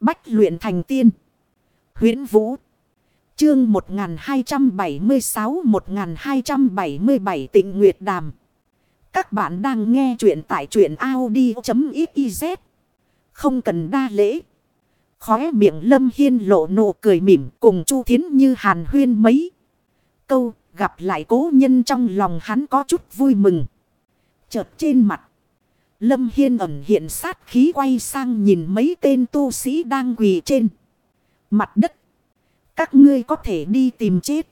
Bách luyện thành tiên. huyễn Vũ. Chương 1276-1277 tịnh Nguyệt Đàm. Các bạn đang nghe truyện tại truyện Audi.xyz. Không cần đa lễ. Khóe miệng Lâm Hiên lộ nụ cười mỉm cùng Chu Thiến như hàn huyên mấy. Câu gặp lại cố nhân trong lòng hắn có chút vui mừng. Chợt trên mặt. Lâm Hiên ẩn hiện sát khí quay sang nhìn mấy tên tu sĩ đang quỳ trên. Mặt đất. Các ngươi có thể đi tìm chết.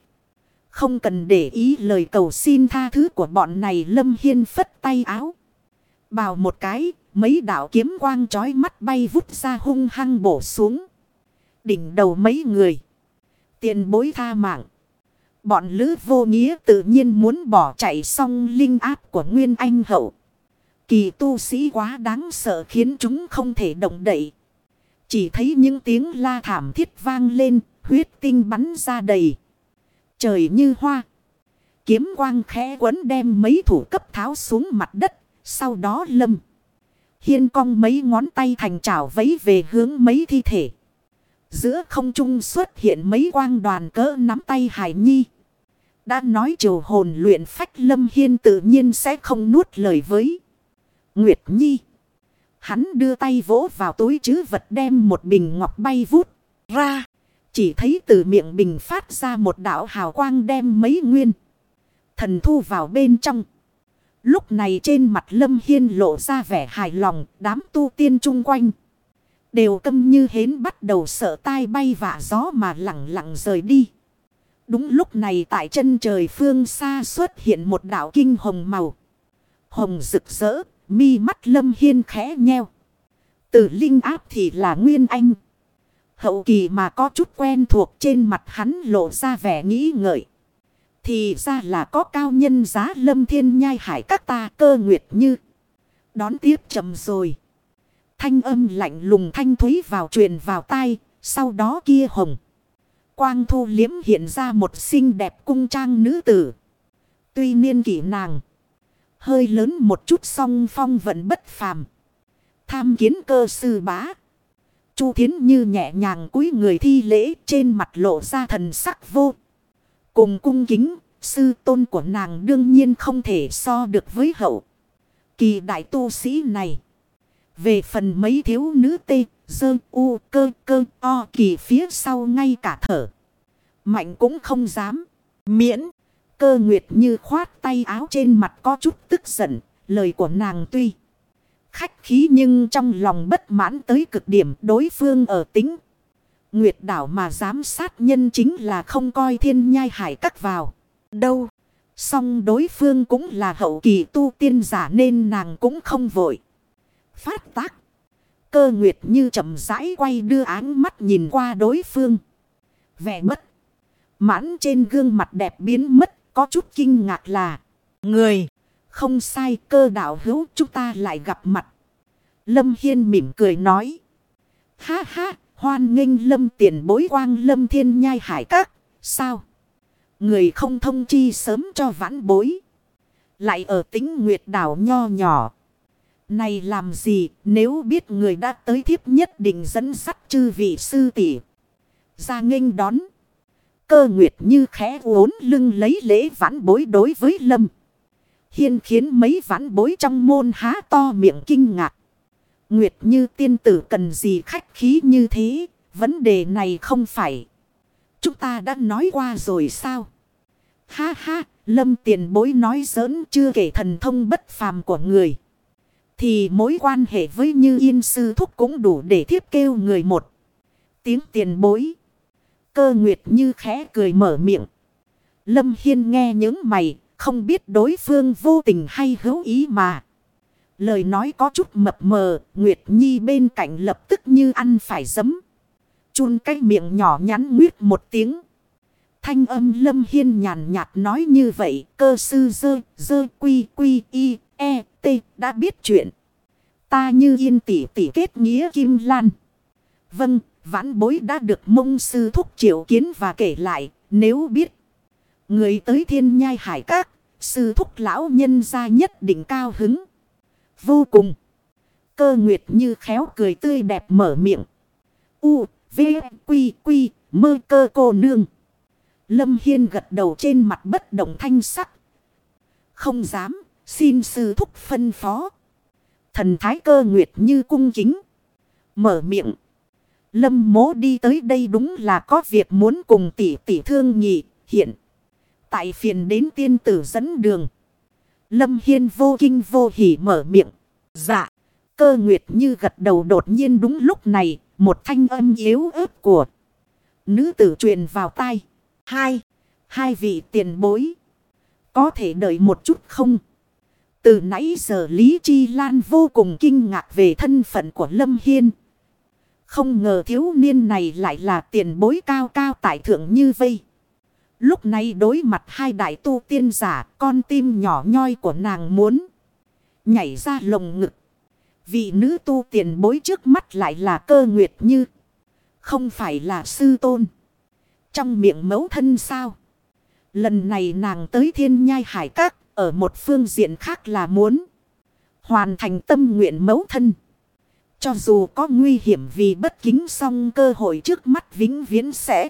Không cần để ý lời cầu xin tha thứ của bọn này Lâm Hiên phất tay áo. Bào một cái, mấy đạo kiếm quang chói mắt bay vút ra hung hăng bổ xuống. Đỉnh đầu mấy người. Tiền bối tha mạng. Bọn lữ vô nghĩa tự nhiên muốn bỏ chạy xong linh áp của Nguyên Anh Hậu. Kỳ tu sĩ quá đáng sợ khiến chúng không thể động đậy. Chỉ thấy những tiếng la thảm thiết vang lên, huyết tinh bắn ra đầy. Trời như hoa. Kiếm quang khẽ quấn đem mấy thủ cấp tháo xuống mặt đất, sau đó lâm. Hiên cong mấy ngón tay thành chảo vấy về hướng mấy thi thể. Giữa không trung xuất hiện mấy quang đoàn cỡ nắm tay Hải Nhi. Đã nói triều hồn luyện phách Lâm Hiên tự nhiên sẽ không nuốt lời với. Nguyệt Nhi. Hắn đưa tay vỗ vào túi chứ vật đem một bình ngọc bay vút ra. Chỉ thấy từ miệng bình phát ra một đạo hào quang đem mấy nguyên. Thần thu vào bên trong. Lúc này trên mặt Lâm Hiên lộ ra vẻ hài lòng, đám tu tiên chung quanh. Đều câm như hến bắt đầu sợ tai bay vạ gió mà lặng lặng rời đi. Đúng lúc này tại chân trời phương xa xuất hiện một đảo kinh hồng màu. Hồng rực rỡ, mi mắt lâm hiên khẽ nheo. Từ linh áp thì là nguyên anh. Hậu kỳ mà có chút quen thuộc trên mặt hắn lộ ra vẻ nghĩ ngợi. Thì ra là có cao nhân giá lâm thiên nhai hải các ta cơ nguyệt như. Đón tiếp chậm rồi. Thanh âm lạnh lùng thanh thúy vào truyền vào tai. Sau đó kia hồng. Quang thu liếm hiện ra một xinh đẹp cung trang nữ tử. Tuy niên kỷ nàng. Hơi lớn một chút song phong vẫn bất phàm. Tham kiến cơ sư bá. Chu Thiến Như nhẹ nhàng cúi người thi lễ trên mặt lộ ra thần sắc vô. Cùng cung kính, sư tôn của nàng đương nhiên không thể so được với hậu. Kỳ đại tu sĩ này. Về phần mấy thiếu nữ tê, dơ, u, cơ, cơ, o kỳ phía sau ngay cả thở. Mạnh cũng không dám. Miễn. Cơ nguyệt như khoát tay áo trên mặt có chút tức giận. Lời của nàng tuy. Khách khí nhưng trong lòng bất mãn tới cực điểm đối phương ở tính. Nguyệt đảo mà giám sát nhân chính là không coi thiên nhai hải cắt vào. Đâu. Song đối phương cũng là hậu kỳ tu tiên giả nên nàng cũng không vội. Phát tác. Cơ nguyệt như chậm rãi quay đưa áng mắt nhìn qua đối phương. Vẻ bất. Mãn trên gương mặt đẹp biến mất có chút kinh ngạc là. Người. Không sai, cơ đạo hữu, chúng ta lại gặp mặt. Lâm Hiên mỉm cười nói. Ha ha, hoan nghênh lâm tiền bối quang lâm thiên nhai hải các. Sao? Người không thông chi sớm cho vãn bối. Lại ở tính nguyệt đảo nho nhỏ. Này làm gì, nếu biết người đã tới thiếp nhất định dẫn sắt chư vị sư tỷ Ra nghênh đón. Cơ nguyệt như khẽ uốn lưng lấy lễ vãn bối đối với lâm. Hiên khiến mấy vãn bối trong môn há to miệng kinh ngạc. Nguyệt như tiên tử cần gì khách khí như thế. Vấn đề này không phải. Chúng ta đã nói qua rồi sao? Ha ha, lâm tiền bối nói giỡn chưa kể thần thông bất phàm của người. Thì mối quan hệ với như yên sư thúc cũng đủ để thiếp kêu người một. Tiếng tiền bối. Cơ nguyệt như khẽ cười mở miệng. Lâm Hiên nghe những mày, không biết đối phương vô tình hay hữu ý mà. Lời nói có chút mập mờ, Nguyệt Nhi bên cạnh lập tức như ăn phải giấm. Chun cái miệng nhỏ nhắn nguyết một tiếng. Thanh âm Lâm Hiên nhàn nhạt nói như vậy, cơ sư dơ, dơ quy quy y, e, t, đã biết chuyện. Ta như yên tỷ tỷ kết nghĩa kim lan. Vâng, vãn bối đã được mông sư thúc triệu kiến và kể lại, nếu biết. Người tới thiên nhai hải các, sư thúc lão nhân ra nhất định cao hứng. Vô cùng. Cơ nguyệt như khéo cười tươi đẹp mở miệng. U, V, Quy, Quy, mơ cơ cô nương. Lâm Hiên gật đầu trên mặt bất động thanh sắc. Không dám, xin sư thúc phân phó. Thần thái cơ nguyệt như cung kính. Mở miệng. Lâm mố đi tới đây đúng là có việc muốn cùng tỷ tỷ thương nhị, hiện. Tại phiền đến tiên tử dẫn đường. Lâm Hiên vô kinh vô hỉ mở miệng. Dạ. Cơ nguyệt như gật đầu đột nhiên đúng lúc này. Một thanh âm yếu ớt của. Nữ tử truyền vào tai. Hai. Hai vị tiền bối. Có thể đợi một chút không? Từ nãy giờ Lý Chi Lan vô cùng kinh ngạc về thân phận của Lâm Hiên. Không ngờ thiếu niên này lại là tiền bối cao cao tại thượng như vây. Lúc này đối mặt hai đại tu tiên giả, con tim nhỏ nhoi của nàng muốn nhảy ra lồng ngực. Vị nữ tu tiền bối trước mắt lại là cơ nguyệt như. Không phải là sư tôn. Trong miệng mấu thân sao? Lần này nàng tới thiên nhai hải các, ở một phương diện khác là muốn hoàn thành tâm nguyện mấu thân. Cho dù có nguy hiểm vì bất kính song cơ hội trước mắt vĩnh viễn sẽ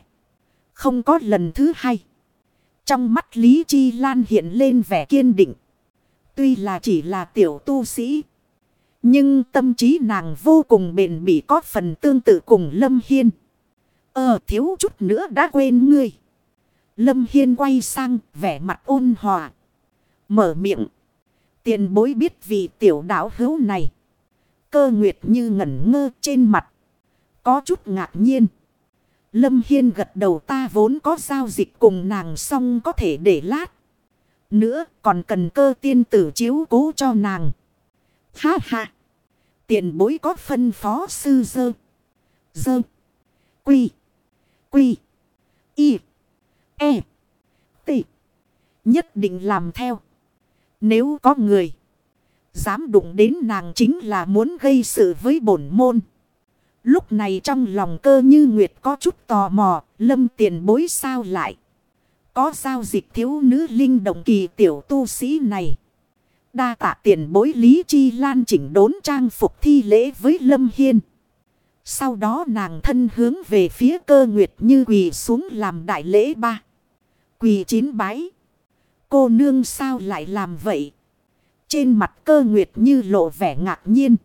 không có lần thứ hai. Trong mắt Lý Chi Lan hiện lên vẻ kiên định. Tuy là chỉ là tiểu tu sĩ. Nhưng tâm trí nàng vô cùng bền bỉ có phần tương tự cùng Lâm Hiên. Ờ thiếu chút nữa đã quên ngươi. Lâm Hiên quay sang, vẻ mặt ôn hòa. Mở miệng. Tiền bối biết vì tiểu đảo hữu này. Cơ nguyệt như ngẩn ngơ trên mặt. Có chút ngạc nhiên. Lâm Hiên gật đầu ta vốn có giao dịch cùng nàng xong có thể để lát. Nữa còn cần cơ tiên tử chiếu cố cho nàng. Ha ha. Tiền bối có phân phó sư dơ. Dơ. Quy. Quy. Y. E. T. Nhất định làm theo. Nếu có người. Dám đụng đến nàng chính là muốn gây sự với bổn môn. Lúc này trong lòng cơ như Nguyệt có chút tò mò. Lâm tiền bối sao lại. Có giao dịch thiếu nữ linh động kỳ tiểu tu sĩ này. Đa tạ tiền bối Lý Chi Lan chỉnh đốn trang phục thi lễ với Lâm Hiên. Sau đó nàng thân hướng về phía cơ nguyệt như quỳ xuống làm đại lễ ba. Quỳ chín bái. Cô nương sao lại làm vậy? Trên mặt cơ nguyệt như lộ vẻ ngạc nhiên.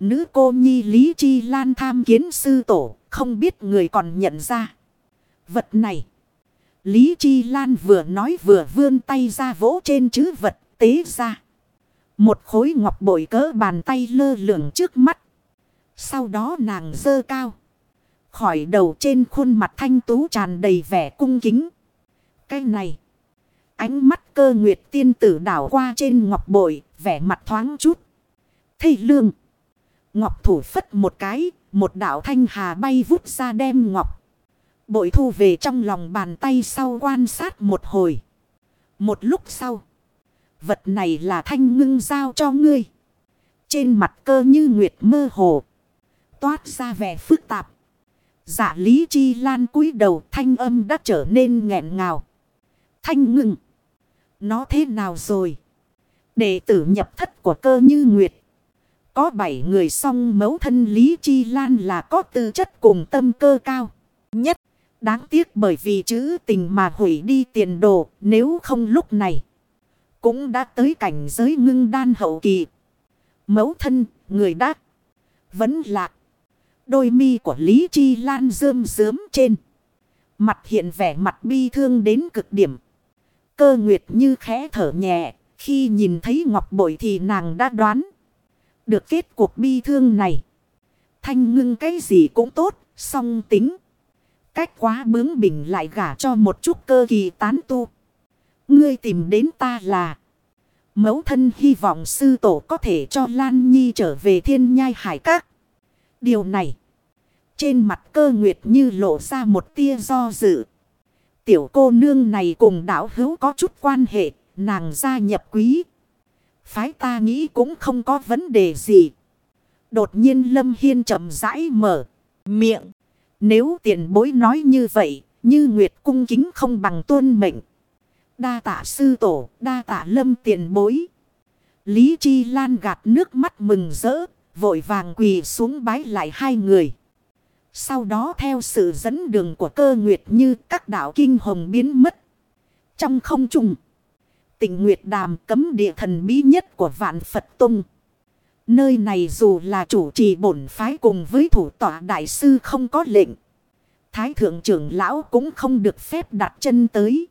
Nữ cô nhi Lý Chi Lan tham kiến sư tổ, không biết người còn nhận ra. Vật này. Lý Chi Lan vừa nói vừa vươn tay ra vỗ trên chữ vật tế ra. Một khối ngọc bội cỡ bàn tay lơ lửng trước mắt. Sau đó nàng dơ cao. Khỏi đầu trên khuôn mặt thanh tú tràn đầy vẻ cung kính. Cái này. Ánh mắt cơ nguyệt tiên tử đảo qua trên ngọc bội. Vẻ mặt thoáng chút. Thầy lương. Ngọc thủ phất một cái. Một đảo thanh hà bay vút ra đem ngọc. Bội thu về trong lòng bàn tay sau quan sát một hồi. Một lúc sau. Vật này là thanh ngưng giao cho ngươi. Trên mặt cơ như nguyệt mơ hồ. Toát ra vẻ phức tạp. Dạ lý chi lan cúi đầu thanh âm đã trở nên nghẹn ngào. Thanh ngưng. Nó thế nào rồi? Đệ tử nhập thất của cơ như nguyệt. Có bảy người song mấu thân lý chi lan là có tư chất cùng tâm cơ cao. Nhất. Đáng tiếc bởi vì chữ tình mà hủy đi tiền đồ nếu không lúc này. Cũng đã tới cảnh giới ngưng đan hậu kỳ. Mẫu thân, người đã vẫn lạc. Đôi mi của Lý Chi Lan rơm rớm trên. Mặt hiện vẻ mặt bi thương đến cực điểm. Cơ nguyệt như khẽ thở nhẹ. Khi nhìn thấy ngọc bội thì nàng đã đoán. Được kết cuộc bi thương này. Thanh ngưng cái gì cũng tốt. Song tính. Cách quá bướng bỉnh lại gả cho một chút cơ kỳ tán tu. Ngươi tìm đến ta là. Mẫu thân hy vọng sư tổ có thể cho Lan Nhi trở về thiên nhai hải các. Điều này. Trên mặt cơ nguyệt như lộ ra một tia do dự. Tiểu cô nương này cùng đảo hữu có chút quan hệ. Nàng gia nhập quý. Phái ta nghĩ cũng không có vấn đề gì. Đột nhiên Lâm Hiên chậm rãi mở miệng. Nếu tiền bối nói như vậy, như Nguyệt cung kính không bằng tuân mệnh. Đa tạ sư tổ, đa tạ lâm tiền bối. Lý Chi Lan gạt nước mắt mừng rỡ, vội vàng quỳ xuống bái lại hai người. Sau đó theo sự dẫn đường của cơ nguyệt như các đạo kinh hồng biến mất. Trong không trung. tình Nguyệt Đàm cấm địa thần bí nhất của vạn Phật Tông. Nơi này dù là chủ trì bổn phái cùng với thủ tọa đại sư không có lệnh. Thái thượng trưởng lão cũng không được phép đặt chân tới.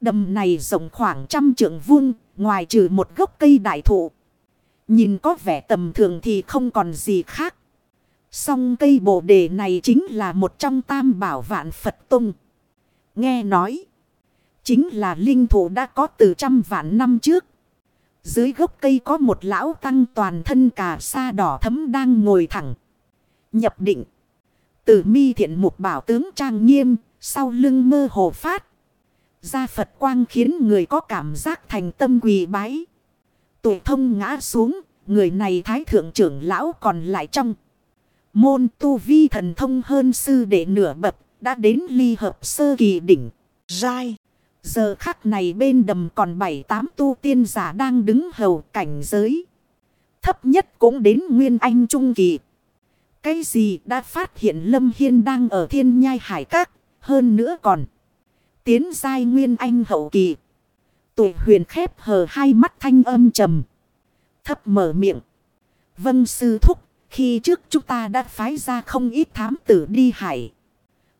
Đầm này rộng khoảng trăm trượng vuông, ngoài trừ một gốc cây đại thụ. Nhìn có vẻ tầm thường thì không còn gì khác. Song cây bồ đề này chính là một trong tam bảo vạn Phật Tông. Nghe nói. Chính là linh thủ đã có từ trăm vạn năm trước. Dưới gốc cây có một lão tăng toàn thân cà sa đỏ thấm đang ngồi thẳng. Nhập định. Từ mi thiện mục bảo tướng trang nghiêm. Sau lưng mơ hồ phát. Ra Phật quang khiến người có cảm giác thành tâm quỳ bái. Tuổi thông ngã xuống. Người này thái thượng trưởng lão còn lại trong. Môn tu vi thần thông hơn sư đệ nửa bậc. Đã đến ly hợp sơ kỳ đỉnh. Rai. Giờ khắc này bên đầm còn bảy tám tu tiên giả đang đứng hầu cảnh giới. Thấp nhất cũng đến Nguyên Anh Trung Kỳ. Cái gì đã phát hiện Lâm Hiên đang ở thiên nhai hải các. Hơn nữa còn. Tiến giai Nguyên Anh hậu kỳ. Tụi huyền khép hờ hai mắt thanh âm trầm. Thấp mở miệng. Vâng sư thúc. Khi trước chúng ta đã phái ra không ít thám tử đi hải.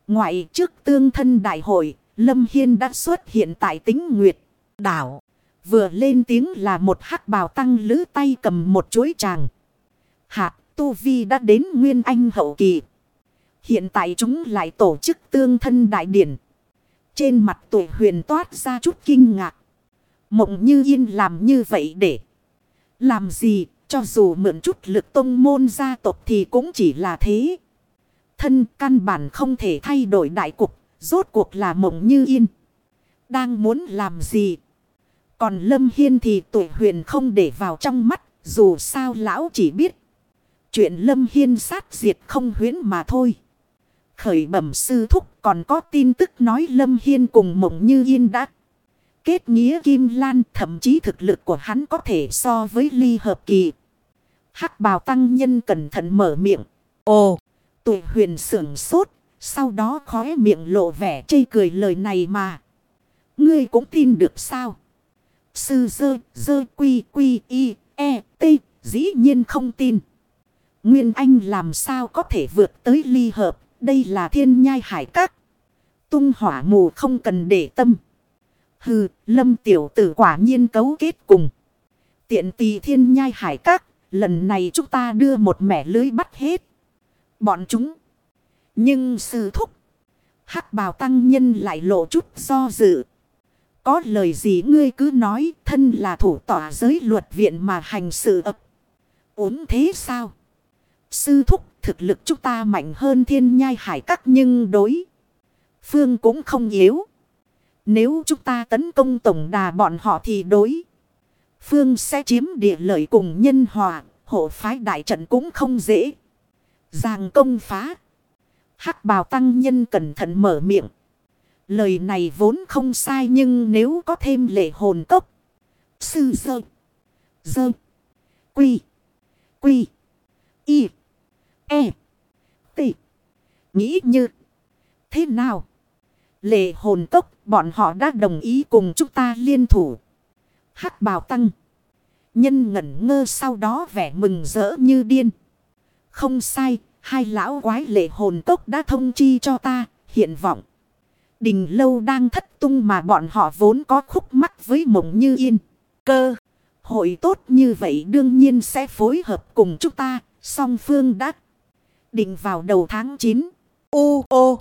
Ngoại trước tương thân đại hội. Lâm Hiên đã xuất hiện tại tính Nguyệt đảo. Vừa lên tiếng là một hắc bào tăng lữ tay cầm một chuối tràng. hạ, Tu Vi đã đến Nguyên Anh hậu kỳ. Hiện tại chúng lại tổ chức tương thân đại điển. Trên mặt tuổi huyền toát ra chút kinh ngạc. Mộng như yên làm như vậy để. Làm gì cho dù mượn chút lực tông môn gia tộc thì cũng chỉ là thế. Thân căn bản không thể thay đổi đại cục, Rốt cuộc là mộng như yên. Đang muốn làm gì? Còn Lâm Hiên thì tuổi huyền không để vào trong mắt. Dù sao lão chỉ biết. Chuyện Lâm Hiên sát diệt không huyến mà thôi. Khởi bẩm sư thúc còn có tin tức nói Lâm Hiên cùng mộng như yên đã. Kết nghĩa Kim Lan, thậm chí thực lực của hắn có thể so với ly hợp kỳ hắc bào tăng nhân cẩn thận mở miệng. Ồ, tuổi huyền sưởng sốt sau đó khóe miệng lộ vẻ chây cười lời này mà. Ngươi cũng tin được sao? Sư dơ, dơ quy quy y, e, t, dĩ nhiên không tin. Nguyên Anh làm sao có thể vượt tới ly hợp, đây là thiên nhai hải các. Tung hỏa mù không cần để tâm. Hừ, lâm tiểu tử quả nhiên cấu kết cùng. Tiện tì thiên nhai hải các, lần này chúng ta đưa một mẻ lưới bắt hết. Bọn chúng. Nhưng sư thúc. hắc bào tăng nhân lại lộ chút do dự. Có lời gì ngươi cứ nói, thân là thủ tỏa giới luật viện mà hành sự ập. Ốn thế sao? Sư thúc, thực lực chúng ta mạnh hơn thiên nhai hải các nhưng đối. Phương cũng không yếu. Nếu chúng ta tấn công tổng đà bọn họ thì đối. Phương sẽ chiếm địa lợi cùng nhân hòa. Hộ phái đại trận cũng không dễ. Giang công phá. Hắc bào tăng nhân cẩn thận mở miệng. Lời này vốn không sai nhưng nếu có thêm lệ hồn cốc. Sư dơ. Dơ. Quy. Quy. Y. E. T. Nghĩ như. Thế nào? Lệ hồn cốc, bọn họ đã đồng ý cùng chúng ta liên thủ. Hắc bào tăng. Nhân ngẩn ngơ sau đó vẻ mừng rỡ như điên. Không sai, Hai lão quái lệ hồn tốc đã thông chi cho ta, hiện vọng. Đình lâu đang thất tung mà bọn họ vốn có khúc mắc với mộng như yên. Cơ, hội tốt như vậy đương nhiên sẽ phối hợp cùng chúng ta, song phương đã định vào đầu tháng 9. Ô ô!